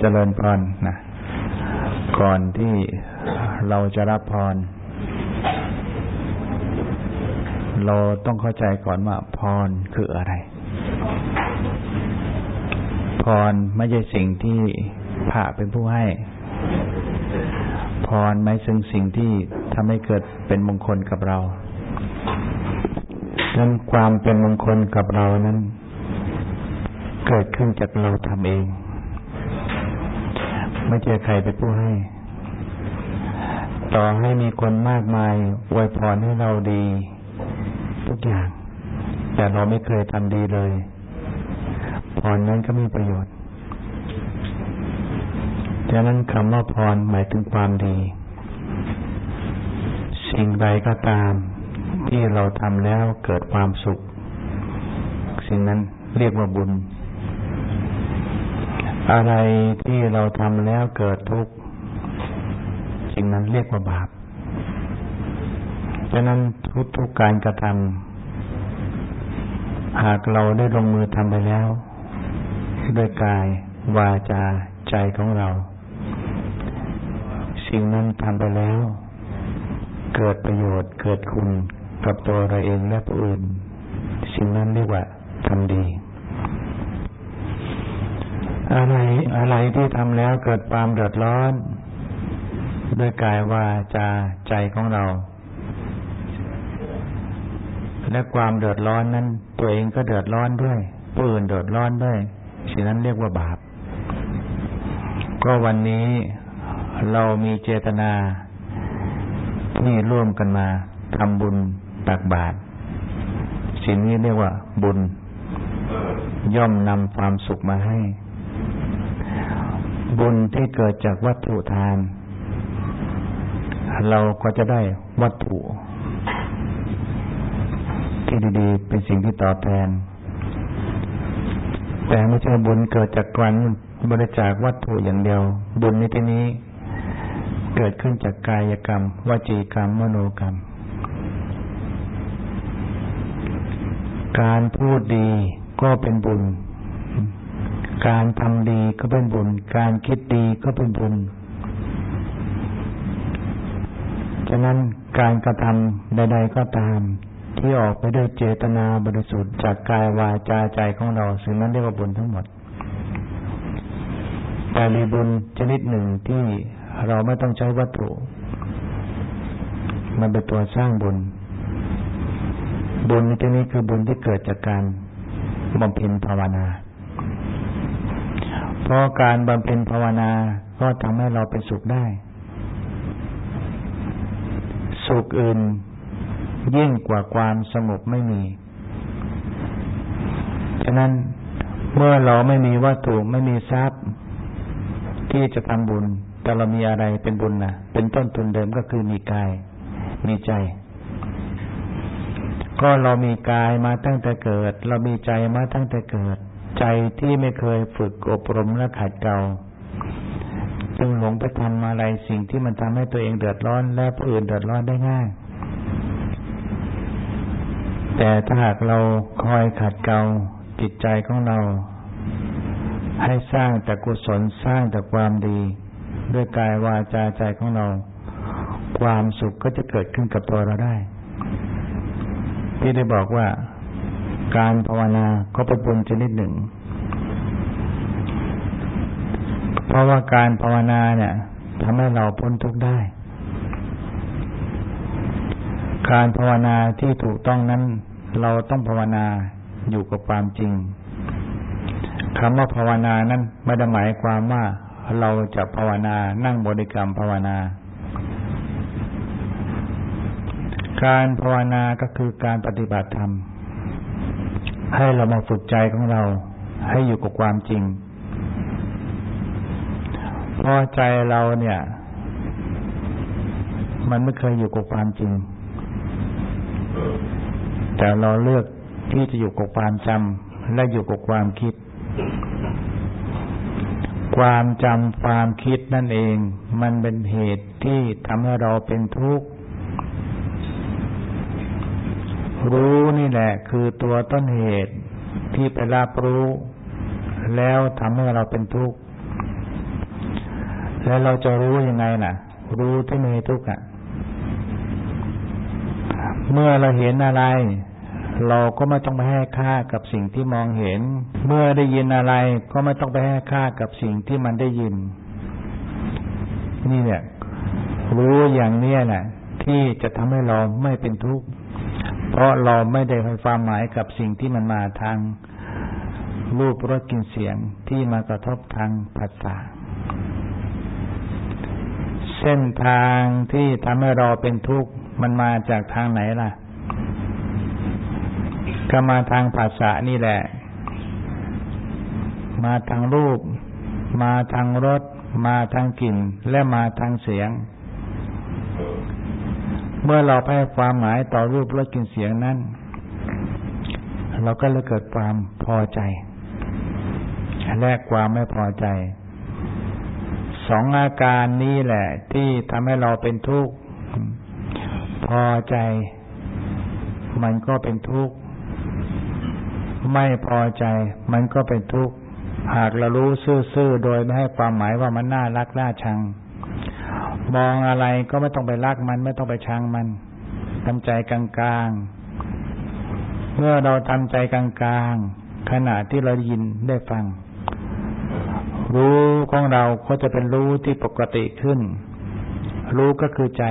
เจริญพรนะก่อนที่เราจะรับพร เราต้องเข้าใจก่อนว่าพรคืออะไร พรไม่ใช่สิ่งที่พระเป็นผู้ให้ พรไม่ซึ่งสิ่งที่ทำให้เกิดเป็นมงคลกับเรานั้นความเป็นมงคลกับเรานั้น เกิดขึ้นจากเราทำเอง ไม่เจอใครเป็นผู้ให้ ต่อให้มีคนมากมายอวยพรให้เราดี ทุกอย่าง แต่เราไม่เคยทำดีเลยพรนั้นก็มีประโยชน์ดังนั้นคำว่าพรหมายถึงความดี สิ่งใดก็ตาม ที่เราทำแล้วเกิดความสุข สิ่งนั้นเรียกว่าบุญ อะไรที่เราทำแล้วเกิดทุกข์สิ่งนั้นเรียกว่าบาปฉะนั้นทุกทุกการกระทำหากเราได้ลงมือทำไปแล้ว ด้วยกายวาจาใจของเรา สิ่งนั้นทำไปแล้ว เกิดประโยชน์เกิดคุณกับตัวเราเองและผู้อื่น สิ่งนั้นเรียกว่าทำดี อะไรอะไรที่ทำแล้วเกิดความเดือดร้อน ด้วยกายว่าจาใจของเรา และความเดือดร้อนนั้น ตัวเองก็เดือดร้อนด้วยผู้อื่นเดือดร้อนด้วยสิ่งนั้นเรียกว่าบาป ก็วันนี้เรามีเจตนาที่ร่วมกันมาทำบุญตักบาตรสิ่งนี้เรียกว่าบุญ ย่อมนำความสุขมาให้ บุญที่เกิดจากวัตถุทาน เราก็จะได้วัตถุ ที่ดีๆ เป็นสิ่งที่ตอบแทน แต่ไม่ใช่บุญเกิดจากการบริจาควัตถุอย่างเดียว บุญในที่นี้ เกิดขึ้นจากกายกรรม วจีกรรม มโนกรรม การพูดดีก็เป็นบุญ การทำดีก็เป็นบุญ การคิดดีก็เป็นบุญ ฉะนั้นการกระทำใด ๆ ก็ตาม ที่ออกไปด้วยเจตนาบริสุทธิ์จากกายวาจาใจของเราสิ่งนั้นเรียกว่าบุญทั้งหมด แต่มีบุญชนิดหนึ่งที่เราไม่ต้องใช้วัตถุ มันเป็นตัวสร้างบุญ บุญในที่นี้คือบุญที่เกิดจากการบำเพ็ญภาวนา เพราะการบำเพ็ญภาวนาก็ทำให้เราเป็นสุขได้ สุขอื่น ยิ่งกว่าความสงบไม่มี ฉะนั้นเมื่อเราไม่มีวัตถุไม่มีทรัพย์ ที่จะทำบุญ แต่เรามีอะไรเป็นบุญนะเป็นต้นทุนเดิมก็คือมีกาย มีใจ ก็เรามีกายมาตั้งแต่เกิด เรามีใจมาตั้งแต่เกิด ใจที่ไม่เคยฝึกอบรมและขัดเกลาจึงหลงไปทำอะไรสิ่งที่มันทำให้ตัวเองเดือดร้อน และผู้อื่นเดือดร้อนได้ง่าย แต่ถ้าหากเราคอยขัดเกลาจิตใจของเรา ให้สร้างแต่กุศลสร้างแต่ความดี ด้วยกายวาจาใจของเรา ความสุขก็จะเกิดขึ้นกับตัวเราได้ ที่ได้บอกว่า การภาวนาก็เป็นบุญชนิดหนึ่ง เพราะว่าการภาวนาเนี่ยทำให้เราพ้นทุกข์ได้ การภาวนาที่ถูกต้องนั้น เราต้องภาวนาอยู่กับความจริงคำว่าภาวนานั้นไม่ได้หมายความว่าเราจะภาวนานั่งบริกรรมภาวนา การภาวนาก็คือการปฏิบัติธรรม ให้เรามาฝึกใจของเรา ให้อยู่กับความจริงเพราะใจเราเนี่ย มันไม่เคยอยู่กับความจริง แต่เราเลือกที่จะอยู่กับความจำและอยู่กับความคิด ความจำความคิดนั่นเอง มันเป็นเหตุที่ทำให้เราเป็นทุกข์ รู้นี่แหละ คือตัวต้นเหตุที่ไปรับรู้ แล้วทำให้เราเป็นทุกข์ แล้วเราจะรู้ยังไงน่ะ รู้ที่มีทุกข์อะ เมื่อเราเห็นอะไร เราก็ไม่ต้องไปให้ค่ากับสิ่งที่มองเห็น เมื่อได้ยินอะไร ก็ไม่ต้องไปให้ค่ากับสิ่งที่มันได้ยิน นี่เนี่ย รู้อย่างเนี้ยแหละที่จะทำให้เราไม่เป็นทุกข์ ราะเราไม่ได้ให้ความหมายกับสิ่งที่มันมาทางรูปรสกลิ่นเสียงที่มากระทบทางภาษาเส้นทางที่ทำให้เราเป็นทุกข์มันมาจากทางไหนล่ะ ก็มาทางภาษานี่แหละ มาทางรูป มาทางรส มาทางกลิ่น และมาทางเสียง เมื่อเราให้ความหมายต่อรูปรสกลิ่นเสียงนั้น เราก็เลยเกิดความพอใจ และความไม่พอใจ สองอาการนี้แหละ ที่ทำให้เราเป็นทุกข์ พอใจ มันก็เป็นทุกข์ ไม่พอใจ มันก็เป็นทุกข์ หากเรารู้ซื่อๆ โดยไม่ให้ความหมายว่ามันน่ารักน่าชัง มองอะไรก็ไม่ต้องไปรักมัน ไม่ต้องไปชังมันทำใจกลางๆ เมื่อเราทำใจกลางๆขณะที่เรายินได้ฟัง รู้ของเราก็จะเป็นรู้ที่ปกติขึ้น รู้ก็คือใจ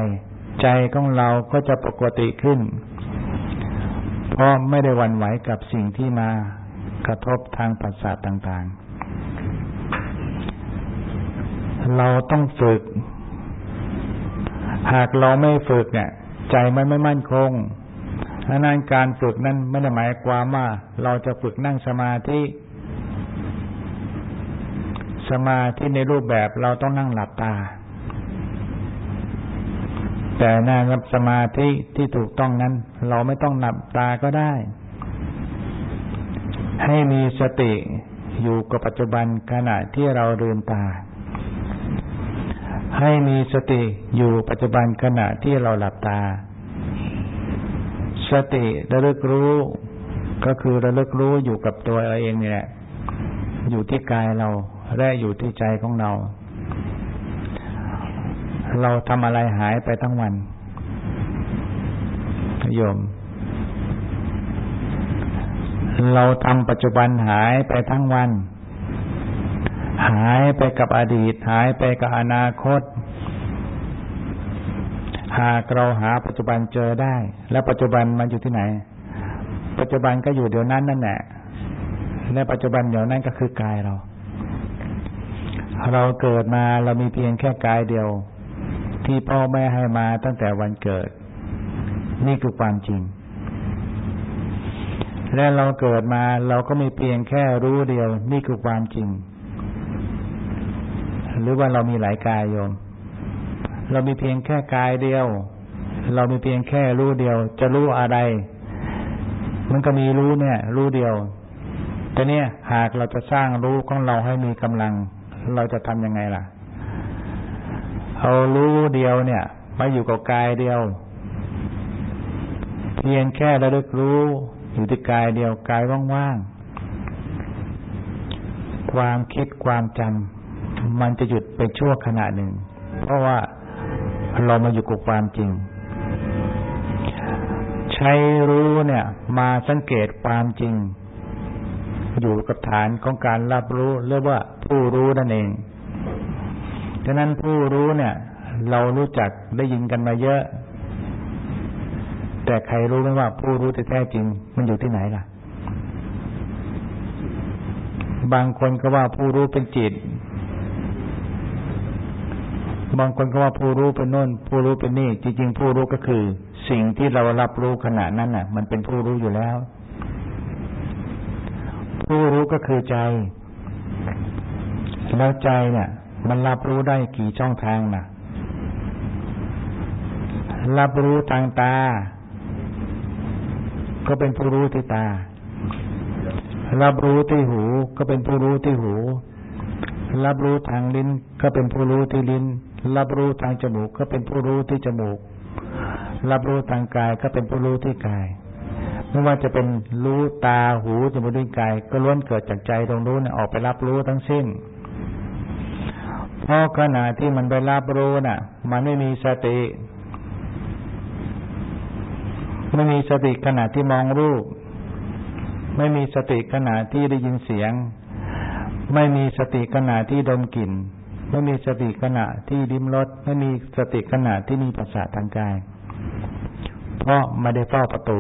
ใจของเราก็จะปกติขึ้น เพราะไม่ได้วันไหวกับสิ่งที่มากระทบทางปัสสาทต่างๆ เราต้องฝึก หากเราไม่ฝึกเนี่ยใจมันไม่มั่นคงดังนั้นการฝึกนั้นไม่ได้หมายความว่า เราจะฝึกนั่งสมาธิ สมาธิในรูปแบบเราต้องนั่งหลับตา แต่นั่งสมาธิที่ถูกต้องนั้น เราไม่ต้องหลับตาก็ได้ ให้มีสติอยู่กับปัจจุบันขณะที่เราลืมตา ให้มีสติอยู่ปัจจุบันขณะที่เราหลับตา สติระลึกรู้ก็คือระลึกรู้อยู่กับตัวเราเองนี่แหละ อยู่ที่กายเราและอยู่ที่ใจของเรา เราทำอะไรหายไปทั้งวันโยม เราทำปัจจุบันหายไปทั้งวัน หายไปกับอดีต หายไปกับอนาคต หากเราหาปัจจุบันเจอได้ แล้วปัจจุบันมันอยู่ที่ไหน ปัจจุบันก็อยู่เดี๋ยวนั้นนั่นแหละและปัจจุบันเดี๋ยวนั้นก็คือกายเรา เราเกิดมาเรามีเพียงแค่กายเดียว ที่พ่อแม่ให้มาตั้งแต่วันเกิด นี่คือความจริง และเราเกิดมาเราก็มีเพียงแค่รู้เดียว นี่คือความจริง หรือว่าเรามีหลายกายโยม เรามีเพียงแค่กายเดียว เรามีเพียงแค่รู้เดียว จะรู้อะไร มันก็มีรู้เนี่ย รู้เดียว แต่เนี่ยหากเราจะสร้างรู้ของเราให้มีกำลัง เราจะทำยังไงล่ะ เอารู้เดียวเนี่ยมาอยู่กับกายเดียว เพียงแค่ระลึกรู้อยู่ที่กายเดียวกายว่างๆความคิดความจำ มันจะหยุดไปชั่วขณะหนึ่ง เพราะว่าเรามาอยู่กับความจริง ใช้รู้เนี่ย มาสังเกตความจริง อยู่กับฐานของการรับรู้เรียกว่าผู้รู้นั่นเองฉะนั้นผู้รู้เนี่ย เรารู้จักได้ยินกันมาเยอะ แต่ใครรู้ไหมว่าผู้รู้แท้จริง มันอยู่ที่ไหนล่ะ บางคนก็ว่าผู้รู้เป็นจิต บางคนก็ว่าผู้รู้เป็นโน่นผู้รู้เป็นนี่ จริง ๆ ผู้รู้ก็คือ สิ่งที่เรารับรู้ขณะนั้นน่ะ มันเป็นผู้รู้อยู่แล้ว ผู้รู้ก็คือใจ แล้วใจเนี่ย มันรับรู้ได้กี่ช่องทางนะรับรู้ทางตา ก็เป็นผู้รู้ที่ตา รับรู้ที่หูก็เป็นผู้รู้ที่หูรับรู้ทางลิ้นก็เป็นผู้รู้ที่ลิ้น รับรู้ทางจมูกก็เป็นผู้รู้ที่จมูก รับรู้ทางกายก็เป็นผู้รู้ที่กาย ไม่ว่าจะเป็นรู้ตาหูจมูกลิ้นกาย ก็ล้วนเกิดจากใจตรงนู้นออกไปรับรู้ทั้งสิ้นเพราะขณะที่มันไปรับรู้น่ะ มันไม่มีสติ ไม่มีสติขณะที่มองรูป ไม่มีสติขณะที่ได้ยินเสียง ไม่มีสติขณะที่ดมกลิ่น ไม่มีสติขณะที่ดิ้มรสไม่มีสติขณะที่มีภาษาทางกาย เพราะไม่ได้เฝ้าประตู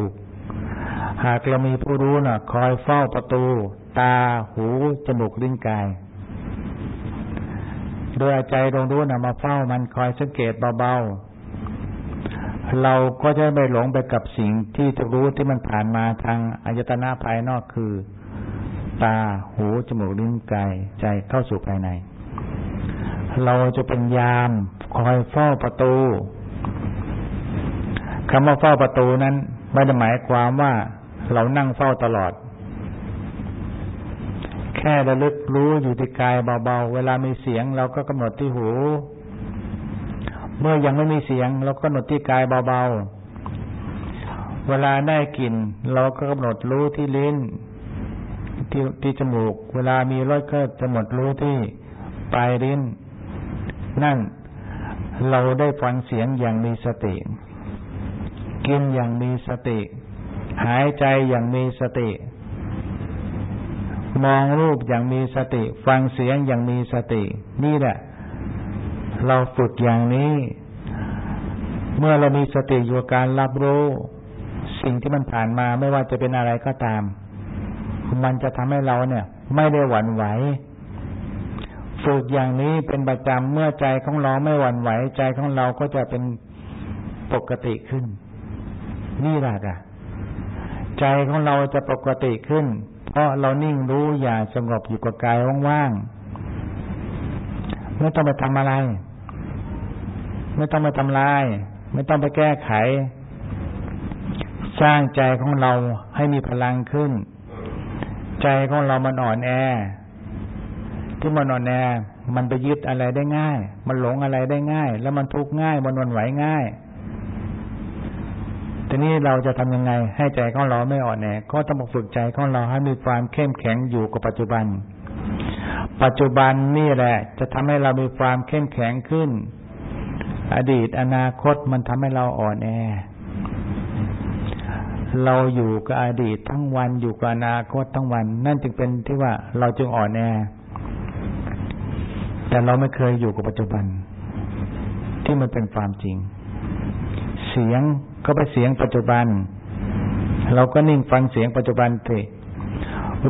หากเรามีผู้รู้น่ะ คอยเฝ้าประตู ตาหูจมูกลิ้นกายโดยใจดวงรู้นะมาเฝ้ามันคอยสังเกตเบาๆเราก็จะไม่หลงไปกับสิ่งที่จะรู้ที่มันผ่านมาทางอายตนะภายนอกคือ ตาหูจมูกลิ้นกายใจเข้าสู่ภายใน เราจะเป็นยามคอยเฝ้าประตูคำว่าเฝ้าประตูนั้นไม่ได้หมายความว่าเรานั่งเฝ้าตลอด แค่ระลึกรู้อยู่ที่กายเบาๆ เวลามีเสียงเราก็กำหนดที่หู เมื่อยังไม่มีเสียง เราก็กำหนดที่กายเบาๆ เวลาได้กลิ่นเราก็กำหนดรู้ที่ลิ้นที่ที่จมูก เวลามีรสก็กำหนดรู้ที่ปลายลิ้น นั่น เราได้ฟังเสียงอย่างมีสติ กินอย่างมีสติ หายใจอย่างมีสติ มองรูปอย่างมีสติ ฟังเสียงอย่างมีสติ นี่แหละ เราฝึกอย่างนี้ เมื่อเรามีสติอยู่การรับรู้ สิ่งที่มันผ่านมาไม่ว่าจะเป็นอะไรก็ตาม มันจะทำให้เราเนี่ย ไม่ได้หวั่นไหว ฝึกอย่างนี้เป็นประจำเมื่อใจของเราไม่หวั่นไหว ใจของเราก็จะเป็นปกติขึ้น นี่แหละอะใจของเราจะปกติขึ้น เพราะเรานิ่งรู้อย่าสงบอยู่กับกายว่างๆไม่ต้องไปทำอะไร ไม่ต้องไปทำลาย ไม่ต้องไปแก้ไข สร้างใจของเราให้มีพลังขึ้น ใจของเรามันอ่อนแอ ที่มันอ่อนแอมันไปยึดอะไรได้ง่าย มันหลงอะไรได้ง่าย แล้วมันทุกข์ง่าย มันวนไหวง่าย ทีนี้เราจะทำยังไง ให้ใจของเราไม่อ่อนแอ ก็ต้องฝึกใจของเราให้มีความเข้มแข็งอยู่กับปัจจุบัน ปัจจุบันนี่แหละ จะทำให้เรามีความเข้มแข็งขึ้น อดีตอนาคตมันทำให้เราอ่อนแอ เราอยู่กับอดีตทั้งวันอยู่กับอนาคตทั้งวัน นั่นจึงเป็นที่ว่าเราจึงอ่อนแอ แต่เราไม่เคยอยู่กับปัจจุบัน ที่มันเป็นความจริง เสียงก็ไปเสียงปัจจุบัน เราก็นิ่งฟังเสียงปัจจุบันสิ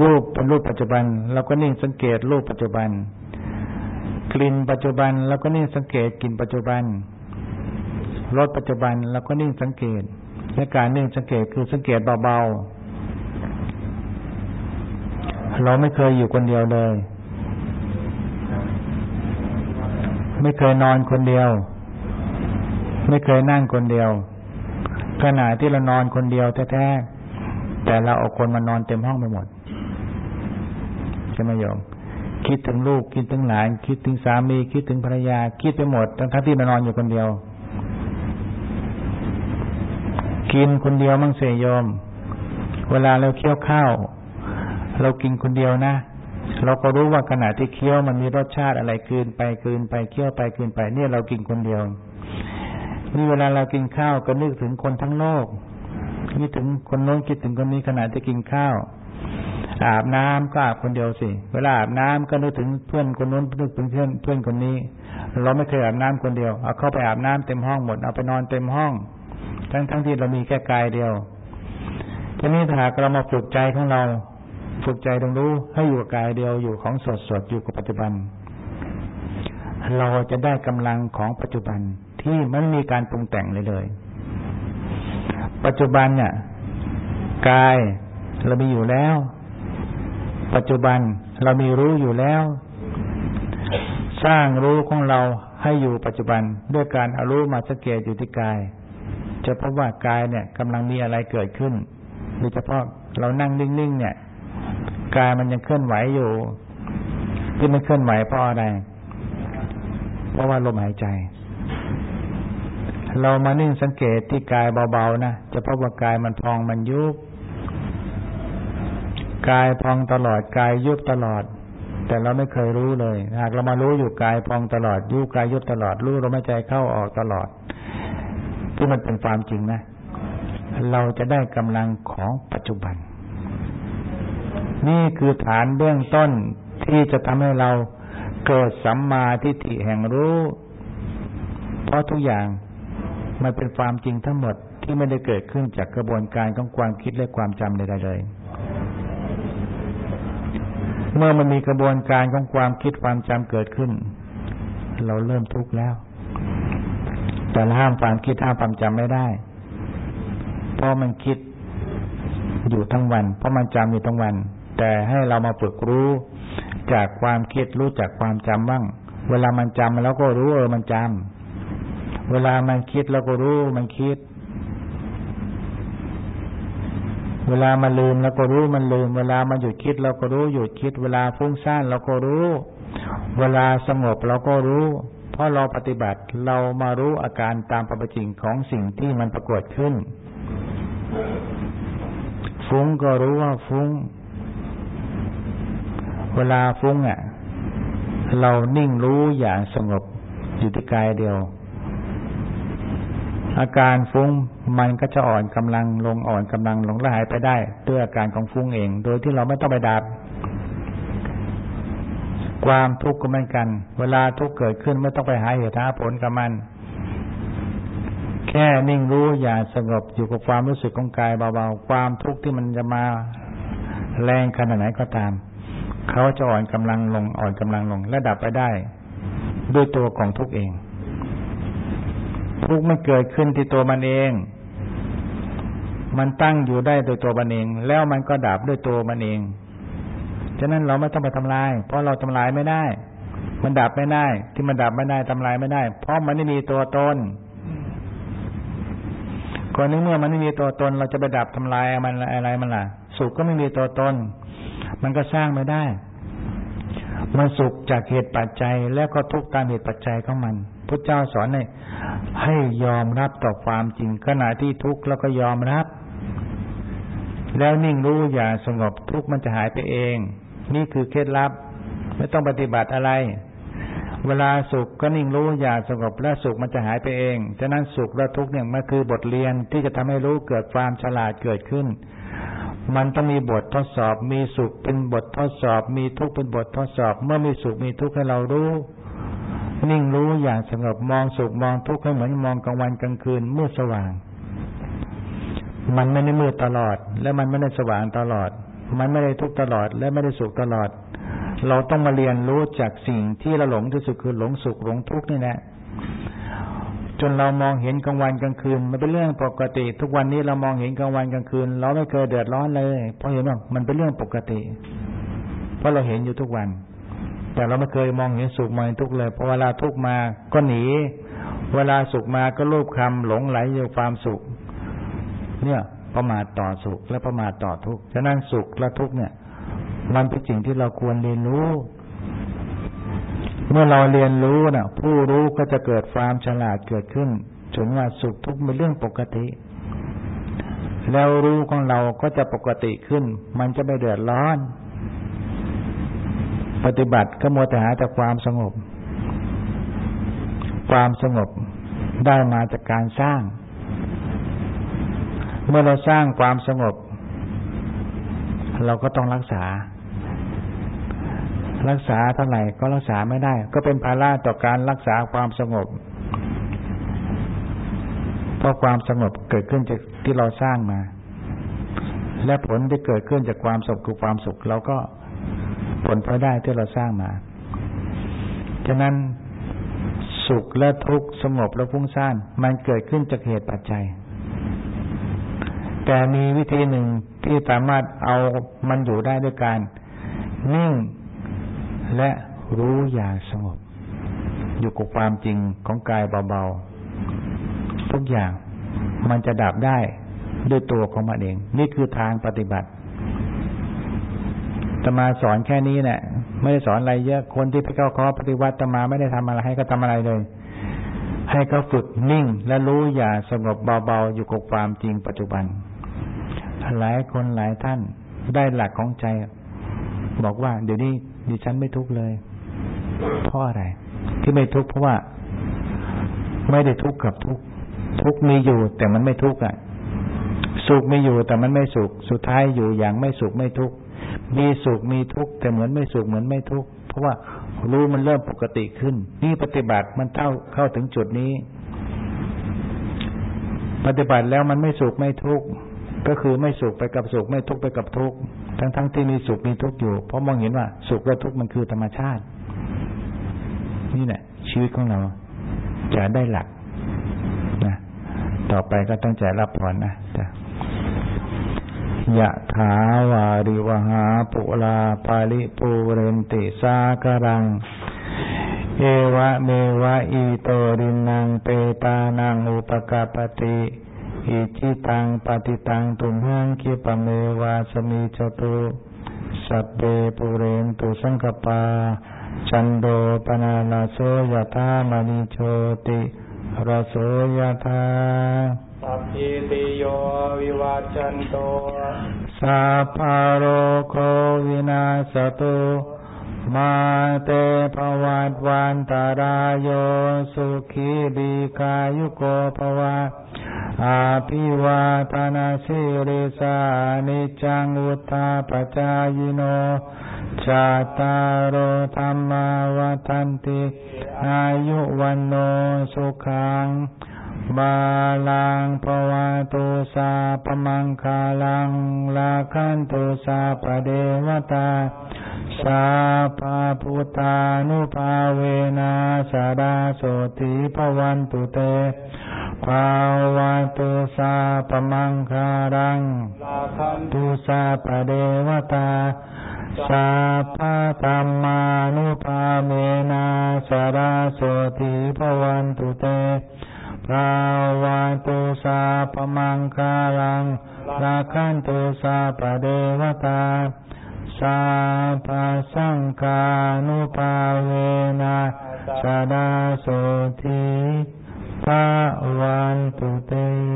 รูปเป็นรูปปัจจุบัน เราก็นิ่งสังเกตรูปปัจจุบัน กลิ่นปัจจุบันเราก็นิ่งสังเกตกลิ่นปัจจุบันรสปัจจุบันเราก็นิ่งสังเกตและการนิ่งสังเกตคือสังเกตเบาๆเราไม่เคยอยู่คนเดียวเลย ไม่เคยนอนคนเดียว ไม่เคยนั่งคนเดียว ขณะที่เรานอนคนเดียวแท้ๆแต่เราเอาคนมานอนเต็มห้องไปหมดใช่ไหมโยมคิดถึงลูกคิดถึงหลาน คิดถึงสามีคิดถึงภรรยา คิดไปหมดทั้งที่เรานอนอยู่คนเดียว กินคนเดียวมั่งเสยโยม เวลาเราเคี้ยวข้าวเรากินคนเดียวนะ เราก็รู้ว่าขณะที่เคี้ยวมันมีรสชาติอะไรคืนไปคืนไปเคี้ยวไปคืนไปเนี่ยเรากินคนเดียวนี่เวลาเรากินข้าวก็นึกถึงคนทั้งโลกคิดถึงคนโน้นคิดถึงคนนี้ขณะที่กินข้าว อาบน้ำก็อาบคนเดียวสิ เวลาอาบน้ำก็นึกถึงเพื่อนคนโน้นนึกถึงเพื่อนเพื่อนคนนี้ เราไม่เคยอาบน้ำคนเดียวเอาเข้าไปอาบน้ำเต็มห้องหมดเอาไปนอนเต็มห้อง ทั้งทั้งที่เรามีแค่กายเดียวทีนี้ถ้าเรามาฝึกใจของเรา ฝึกใจตรงรู้ให้อยู่กับกายเดียวอยู่ของสดสดอยู่กับปัจจุบัน เราจะได้กำลังของปัจจุบันที่มันมีการปรุงแต่งเลยเลย ปัจจุบันเนี่ยกายเรามีอยู่แล้ว ปัจจุบันเรามีรู้อยู่แล้ว สร้างรู้ของเราให้อยู่ปัจจุบันด้วยการอารู้มาสังเกตอยู่ที่กายจะพบว่ากายเนี่ยกำลังมีอะไรเกิดขึ้นโดยเฉพาะเรานั่งนิ่งๆเนี่ย กายมันยังเคลื่อนไหวอยู่ ที่มันเคลื่อนไหวเพราะอะไร เพราะว่าลมหายใจ เรามานิ่งสังเกตที่กายเบาๆนะจะพบว่ากายมันพองมันยุบกายพองตลอดกายยุบตลอด แต่เราไม่เคยรู้เลย หากเรามารู้อยู่กายพองตลอดยู่กายยุบตลอดรู้ลมหายใจเข้าออกตลอดที่มันเป็นความจริงนะเราจะได้กำลังของปัจจุบัน นี่คือฐานเบื้องต้นที่จะทำให้เราเกิดสัมมาทิฏฐิแห่งรู้ เพราะทุกอย่างมันเป็นความจริงทั้งหมดที่ไม่ได้เกิดขึ้นจากกระบวนการของความคิดและความจำใดๆเลย เมื่อมันมีกระบวนการของความคิดความจำเกิดขึ้น เราเริ่มทุกข์แล้ว แต่ห้ามความคิดห้ามความจำไม่ได้ เพราะมันคิดอยู่ทั้งวัน เพราะมันจำอยู่ทั้งวัน แต่ให้เรามาฝึกรู้จากความคิดรู้จากความจำบ้าง เวลามันจำแล้วก็รู้เออมันจำเวลามันคิดเราก็รู้มันคิด เวลามันลืมเราก็รู้มันลืม เวลามันหยุดคิดเราก็รู้หยุดคิด เวลาฟุ้งซ่านเราก็รู้ เวลาสงบเราก็รู้ เพราะเราปฏิบัติเรามารู้อาการตามปกติของสิ่งที่มันปรากฏขึ้นฟุ้งก็รู้ว่าฟุ้ง เวลาฟุ้งอะ เรานิ่งรู้อย่างสงบอยู่ที่กายเดียว อาการฟุ้งมันก็จะอ่อนกำลังลงอ่อนกำลังลงและหายไปได้ด้วยอาการของฟุ้งเอง โดยที่เราไม่ต้องไปดับความทุกข์ก็เหมือนกัน เวลาทุกข์เกิดขึ้นไม่ต้องไปหาเหตุหาผลกับมัน แค่นิ่งรู้อย่าสงบอยู่กับความรู้สึกของกายเบาๆ ความทุกข์ที่มันจะมาแรงขนาดไหนก็ตาม เขาจะอ่อนกำลังลงอ่อนกำลังลงและดับไปได้ ด้วยตัวของทุกเอง ทุกไม่เกิดขึ้นที่ตัวมันเอง มันตั้งอยู่ได้โดยตัวมันเอง แล้วมันก็ดับด้วยตัวมันเองฉะนั้นเราไม่ต้องไปทำลาย เพราะเราทำลายไม่ได้ มันดับไม่ได้ ที่มันดับไม่ได้ทำลายไม่ได้ เพราะมันไม่มีตัวตนคนนี้เมื่อมันไม่มีตัวตน เราจะไปดับทำลายมันอะไรมันล่ะ สุขก็ไม่มีตัวตน มันก็สร้างไม่ได้ มันสุขจากเหตุปัจจัย แล้วก็ทุกข์ตามเหตุปัจจัยของมันพระเจ้าสอนให้ให้ยอมรับต่อความจริงขณะที่ทุกข์แล้วก็ยอมรับ แล้วนิ่งรู้อย่าสงบทุกข์มันจะหายไปเอง นี่คือเคล็ดลับ ไม่ต้องปฏิบัติอะไร เวลาสุขก็นิ่งรู้อย่าสงบและสุขมันจะหายไปเองฉะนั้นสุขและทุกข์เนี่ยมันคือบทเรียนที่จะทำให้รู้เกิดความฉลาดเกิดขึ้น มันต้องมีบททดสอบ มีสุขเป็นบททดสอบ มีทุกข์เป็นบททดสอบ เมื่อมีสุขมีทุกข์ให้เรารู้ นิ่งรู้อย่างสงบมองสุขมองทุกข์ให้เหมือนมองกลางวันกลางคืนมืดสว่าง มันไม่ได้มืดตลอด และมันไม่ได้สว่างตลอด มันไม่ได้ทุกข์ตลอด และไม่ได้สุขตลอด เราต้องมาเรียนรู้จากสิ่งที่เราหลงที่สุดคือหลงสุขหลงทุกข์นี่แหละ จนเรามองเห็นกลางวันกลางคืน มันเป็นเรื่องปกติ ทุกวันนี้เรามองเห็นกลางวันกลางคืน เราไม่เคยเดือดร้อนเลย เพราะเห็นว่ามันเป็นเรื่องปกติ เพราะเราเห็นอยู่ทุกวัน แต่เราไม่เคยมองเห็นสุขมองทุกเลยพอเวลาทุกมาก็หนี เวลาสุขมาก็รูปคำหลงไหลอยู่ความสุข เนี่ยประมาทต่อสุขและประมาทต่อทุกข์ฉะนั้นสุขและทุกข์เนี่ย มันเป็นสิ่งที่เราควรเรียนรู้ เมื่อเราเรียนรู้นะ่ะ ผู้รู้ก็จะเกิดความฉลาดเกิดขึ้นถึงว่าสุขทุกข์เป็นเรื่องปกติ แล้วรู้ของเราก็จะปกติขึ้น มันจะไม่เดือดร้อน ปฏิบัติก็มัวแต่หาแต่ความสงบ ความสงบได้มาจากการสร้าง เมื่อเราสร้างความสงบ เราก็ต้องรักษา รักษาเท่าไหร่ก็รักษาไม่ได้ ก็เป็นภาระต่อการรักษาความสงบเพราะความสงบเกิดขึ้นจากที่เราสร้างมา และผลที่เกิดขึ้นจากความสุขคือความสุขเราก็ผลพลอยได้ที่เราสร้างมาฉะนั้นสุขและทุกข์สงบและฟุ้งซ่านมันเกิดขึ้นจากเหตุปัจจัย แต่มีวิธีหนึ่งที่สามารถเอามันอยู่ได้ด้วยการนิ่ง และรู้อย่างสงบ อยู่กับความจริงของกายเบาๆทุกอย่างมันจะดับได้ด้วยตัวของมันเอง นี่คือทางปฏิบัติตมาสอนแค่นี้เนะี่ยไม่ได้สอนอะไรเยอะคนที่ไปเข้าคอปฏิวัติตมาไม่ได้ทำอะไรให้ก็ทำอะไรเลย ให้เขาฝึกนิ่ง และรู้อย่าสงบเบาๆอยู่กับความจริงปัจจุบัน หลายคนหลายท่านได้หลักของใจ บอกว่า เดี๋ยวนี้ดิฉันไม่ทุกข์เลย เพราะอะไร ที่ไม่ทุกข์เพราะว่าไม่ได้ทุกข์กับทุกข์ทุกข์มีอยู่แต่มันไม่ทุกข์อะสุขมีอยู่แต่มันไม่สุข สุดท้ายอยู่อย่างไม่สุขไม่ทุกข์มีสุขมีทุกข์แต่เหมือนไม่สุขเหมือนไม่ทุกข์เพราะว่ารู้มันเริ่มปกติขึ้น นี่ปฏิบัติมันเท่าเข้าถึงจุดนี้ ปฏิบัติแล้วมันไม่สุขไม่ทุกข์ก็คือไม่สุขไปกับสุขไม่ทุกข์ไปกับทุกข์ ทั้งทั้งที่มีสุขมีทุกข์อยู่ เพราะมองเห็นว่า สุขและทุกข์มันคือธรรมชาติ นี่แหละชีวิตของเราจะได้หลักนะต่อไปก็ต้องใจรับพรนะจ้ะยะถาวาริวหาปุลาปาลิปูเรนติสากรัง เอวะเมวะอิโตรินังเปตานังอุปกาปติ อิจิตังปฏิตังตุมหังคิปะเมวะสมิจตุสัพเปปุเรนตุสังกปา จันโดปนาลาโสยะธามณิโชติระโสยะธาสัพพิติโยวิวัจจันโตสัพพะโรโควินาสตุ มาเตภวัตวันตารายโยสุขีดีกายุโกภวะอาภิวาทนาสิริสานิจังอุตตาปจายโนจาตารโอธรรมาวัฏันติ อายุวันโนสุขังบาลังภวะตุสาปมังคาลังลาคันตุสาปเดวตา สาปาพุทธานุภาเวนะสาดาโสติภวันตุเตภาวะตุสาปมังคารังตุสาปเดวตาสาพะธรรมานุภาเมนะสาราโสติภวันตุเตภาวะตุสาปมังคารังราคันตุสาปเดวตา สาพะสังกานุภาเวนะสาราโสติภวันตุเต